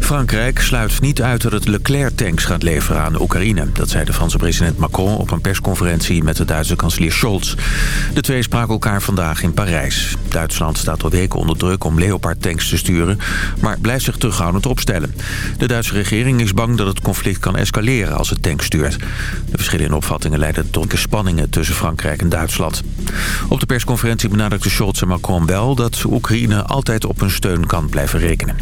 Frankrijk sluit niet uit dat het Leclerc-tanks gaat leveren aan Oekraïne. Dat zei de Franse president Macron op een persconferentie met de Duitse kanselier Scholz. De twee spraken elkaar vandaag in Parijs. Duitsland staat al weken onder druk om Leopard-tanks te sturen... maar blijft zich terughoudend opstellen. De Duitse regering is bang dat het conflict kan escaleren als het tank stuurt. De verschillende opvattingen leiden tot spanningen tussen Frankrijk en Duitsland. Op de persconferentie benadrukte Scholz en Macron wel... dat Oekraïne altijd op hun steun kan blijven rekenen.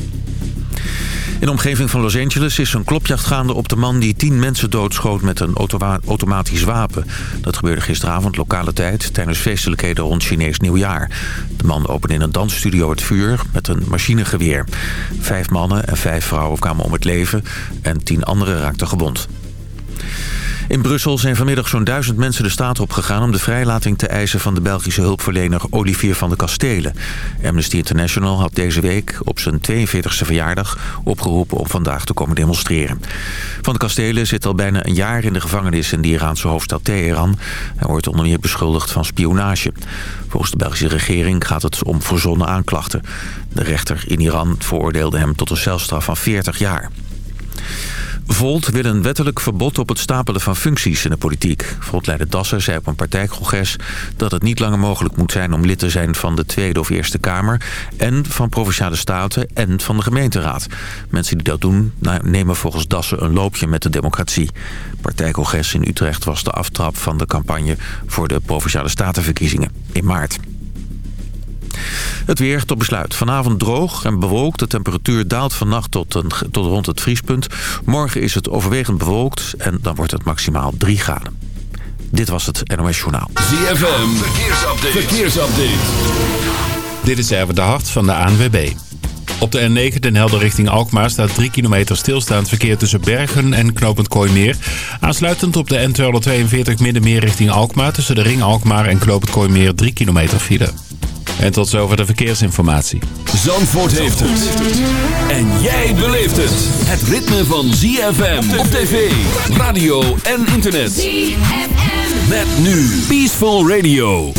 In de omgeving van Los Angeles is een klopjacht gaande op de man die tien mensen doodschoot met een automatisch wapen. Dat gebeurde gisteravond lokale tijd tijdens feestelijkheden rond Chinees nieuwjaar. De man opende in een dansstudio het vuur met een machinegeweer. Vijf mannen en vijf vrouwen kwamen om het leven en tien anderen raakten gewond. In Brussel zijn vanmiddag zo'n duizend mensen de straat opgegaan... om de vrijlating te eisen van de Belgische hulpverlener Olivier van de Kastelen. Amnesty International had deze week op zijn 42e verjaardag opgeroepen om vandaag te komen demonstreren. Van de Kastelen zit al bijna een jaar in de gevangenis in de Iraanse hoofdstad Teheran. Hij wordt onder meer beschuldigd van spionage. Volgens de Belgische regering gaat het om verzonnen aanklachten. De rechter in Iran veroordeelde hem tot een celstraf van 40 jaar. Volt wil een wettelijk verbod op het stapelen van functies in de politiek. Volt-leider Dassen zei op een partijcongres dat het niet langer mogelijk moet zijn om lid te zijn van de Tweede of Eerste Kamer... en van Provinciale Staten en van de gemeenteraad. Mensen die dat doen nemen volgens Dassen een loopje met de democratie. partijcongres in Utrecht was de aftrap van de campagne voor de Provinciale Statenverkiezingen in maart. Het weer tot besluit. Vanavond droog en bewolkt. De temperatuur daalt vannacht tot, een, tot rond het vriespunt. Morgen is het overwegend bewolkt en dan wordt het maximaal 3 graden. Dit was het NOS Journaal. ZFM, verkeersupdate. verkeersupdate. Dit is even de hart van de ANWB. Op de N9 Den Helder richting Alkmaar staat 3 kilometer stilstaand verkeer tussen Bergen en Knopend Kooimeer. Aansluitend op de N242 Middenmeer richting Alkmaar tussen de Ring Alkmaar en Knopend Kooimeer 3 kilometer file. En tot zover de verkeersinformatie. Zandvoort heeft het. En jij beleeft het. Het ritme van ZFM op tv, radio en internet. ZFM. Met nu Peaceful Radio.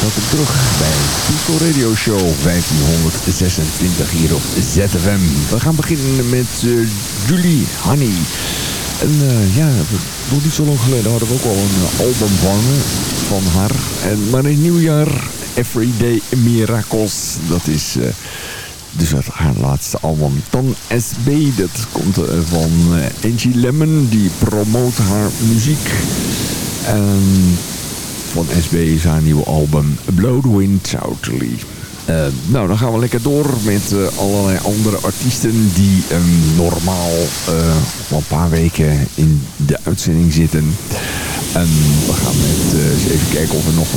Welkom terug bij Peaceful Radio Show 1526 hier op ZFM. We gaan beginnen met uh, Julie Honey. En uh, ja, nog niet zo lang geleden hadden we ook al een uh, album van, haar. En, maar in het nieuwjaar, Everyday Miracles, dat is uh, dus haar laatste album. Dan SB, dat komt van Angie Lemon, die promoot haar muziek. En van SB is haar nieuwe album Blood Wind Totally. Uh, nou, dan gaan we lekker door met uh, allerlei andere artiesten die um, normaal uh, een paar weken in de uitzending zitten. En we gaan met, eens even kijken of we nog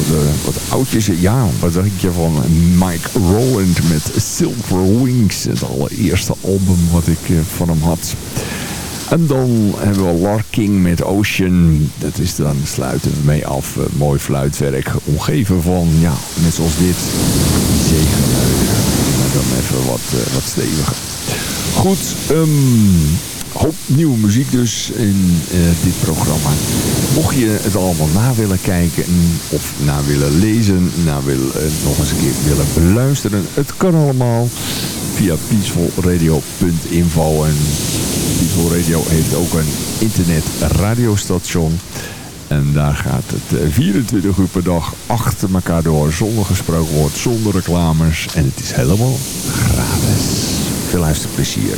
wat oudjes... Ja, wat denk je van Mike Rowland met Silver Wings. Het allereerste album wat ik van hem had. En dan hebben we Larking met Ocean. Dat is dan sluiten we mee af. Uh, mooi fluitwerk. Omgeven van, ja, net zoals dit. Zeegeluiden. Maar dan even wat, uh, wat steviger. Goed, um, hoop nieuwe muziek dus in uh, dit programma. Mocht je het allemaal na willen kijken of na willen lezen, na willen, nog eens een keer willen beluisteren. Het kan allemaal via peacefulradio.info en Peaceful Radio heeft ook een internet radiostation. En daar gaat het 24 eh, uur per dag achter elkaar door. Zonder gesproken woord, zonder reclames. En het is helemaal gratis. Veel luisterplezier.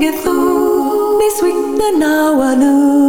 get through this week and now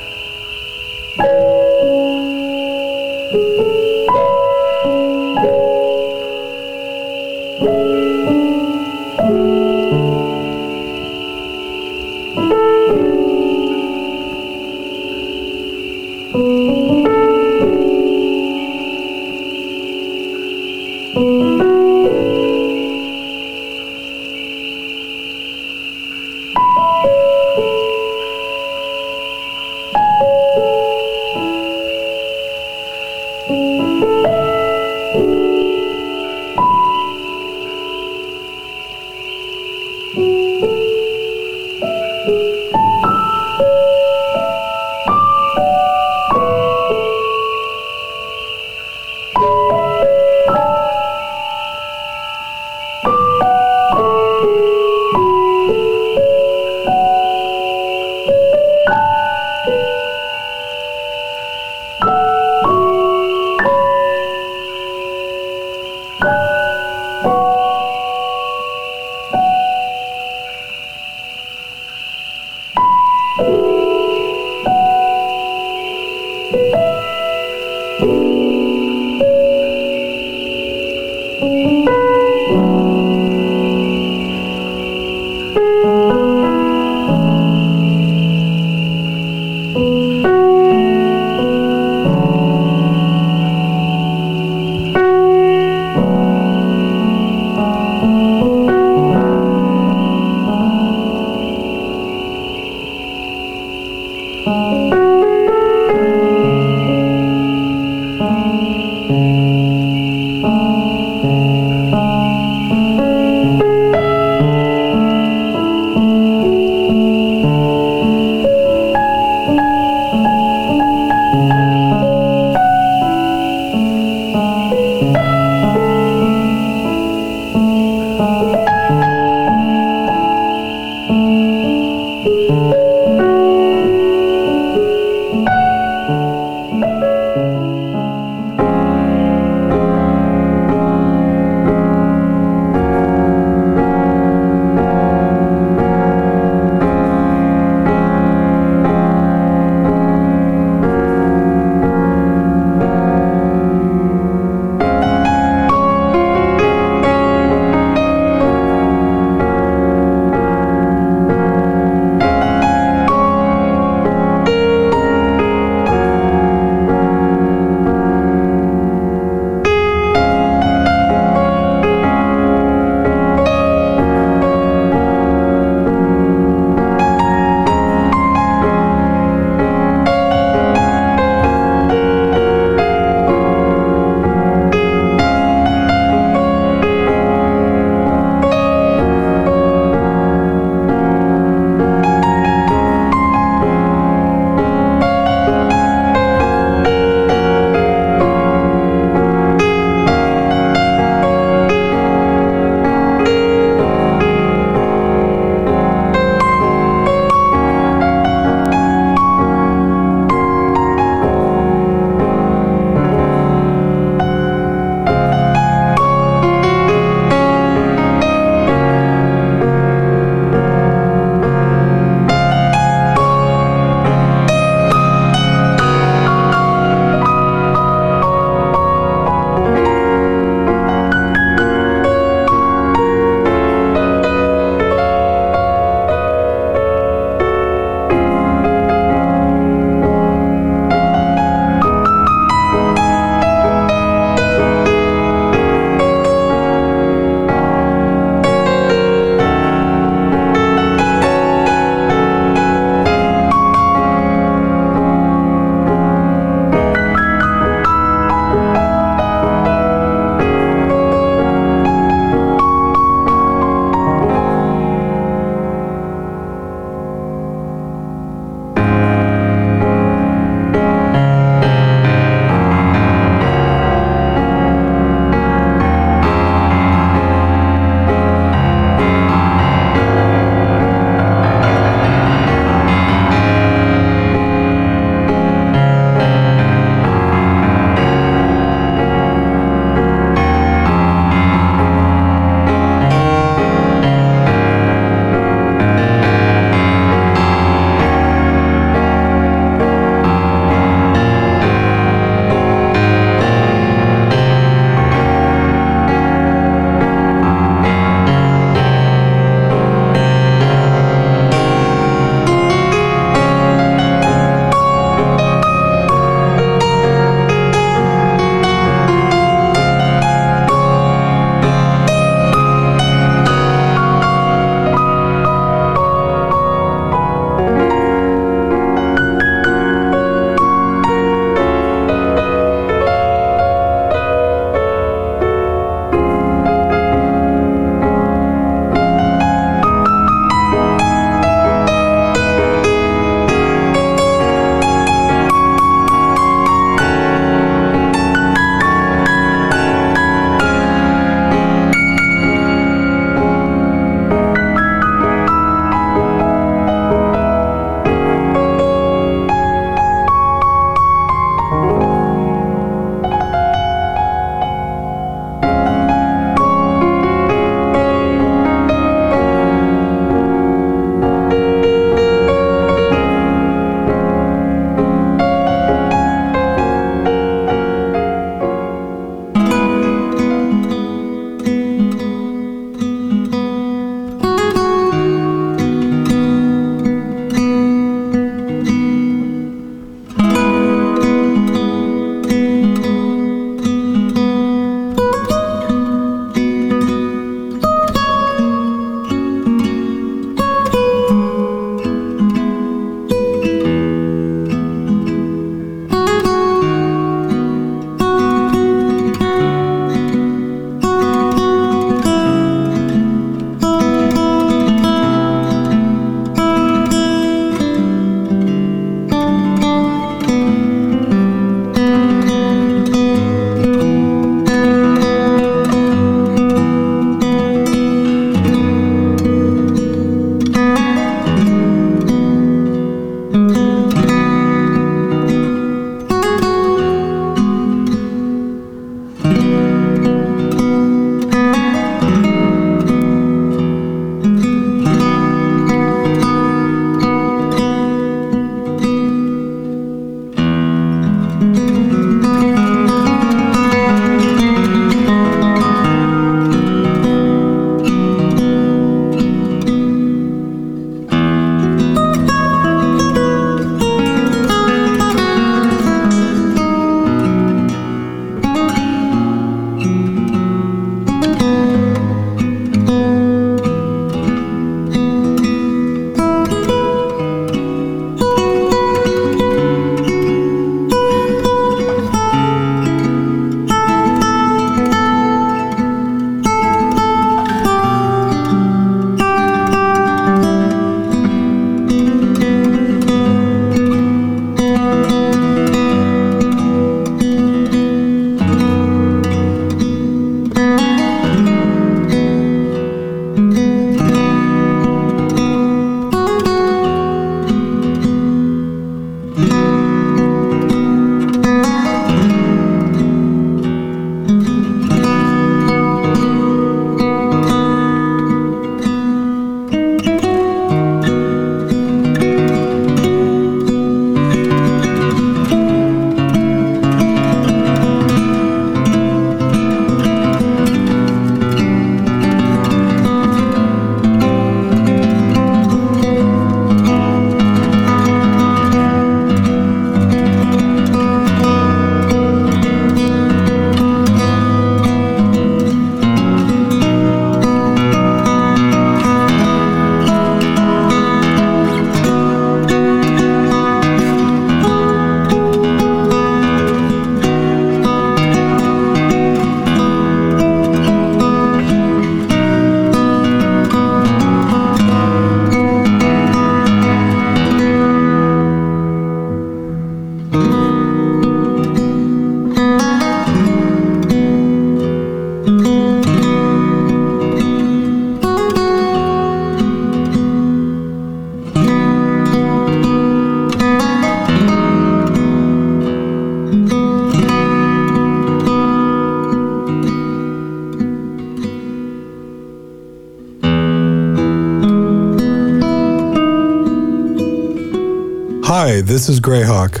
this is Greyhawk,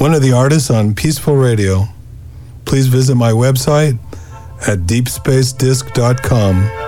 one of the artists on Peaceful Radio. Please visit my website at deepspacedisc.com.